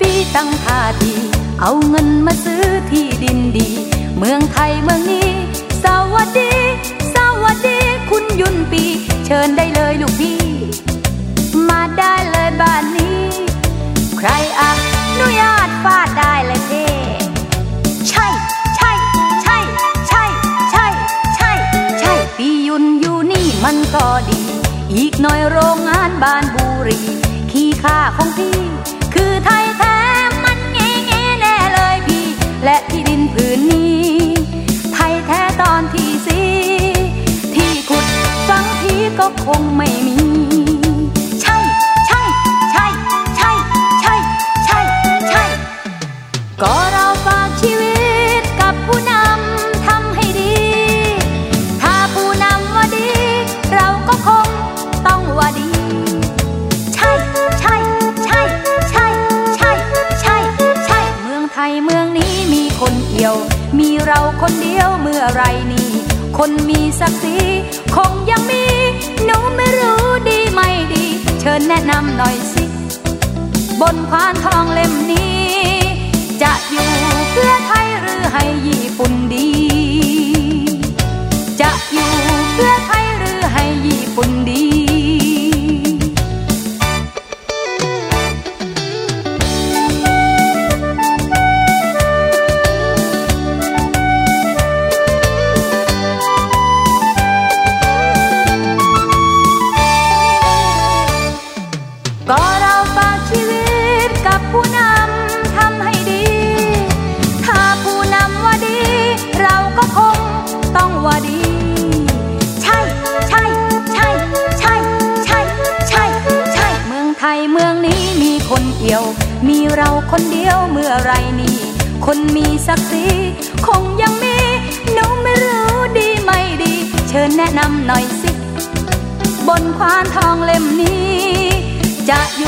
ปีตั้งท่าทีเอาเงินมาซื้อที่ดินดี เมืองไทยเมืองนี้ สวัสดี สวัสดีคุณยุนปี เชิญได้เลยลูกพี่ มาได้เลยบ้านนี้ ใครอนุญาตฟาดได้เลยเท่ใช่ ใช่ ใช่ ใช่ ใช่ ใช่ ใช่ ปียุนอยู่นี่มันก็ดี อีกหน่อยโรงงานบานบุรี ขี้ค่าของพี่ งไม่มี ใช่ ใช่ ใช่ ใช่ ใช่ ใช่ ใช่ ก็เราฝากชีวิตกับผู้นำทำให้ดี ถ้าผู้นำว่าดี เราก็คงต้องว่าดี ใช่ ใช่ ใช่ ใช่ ใช่ ใช่ ใช่ เมืองไทยเมืองนี้มีคนเดียว มีเราคนเดียวเมื่อไรนี่คนมีศักดิ์ศรีคงยังมี หน่อยสิ บนควานทองเล่มนี้ จะอยู่เพื่อไทยหรือให้ญี่ปุ่นดี ดียว มีเราคนเดียวเมื่อไรนี่ คนมีศักดิ์ศรีคงยังมีหนูไม่รู้ดีไม่ดี เชิญแนะนำหน่อยสิ บนควานทองเล่มนี้ จะอยู่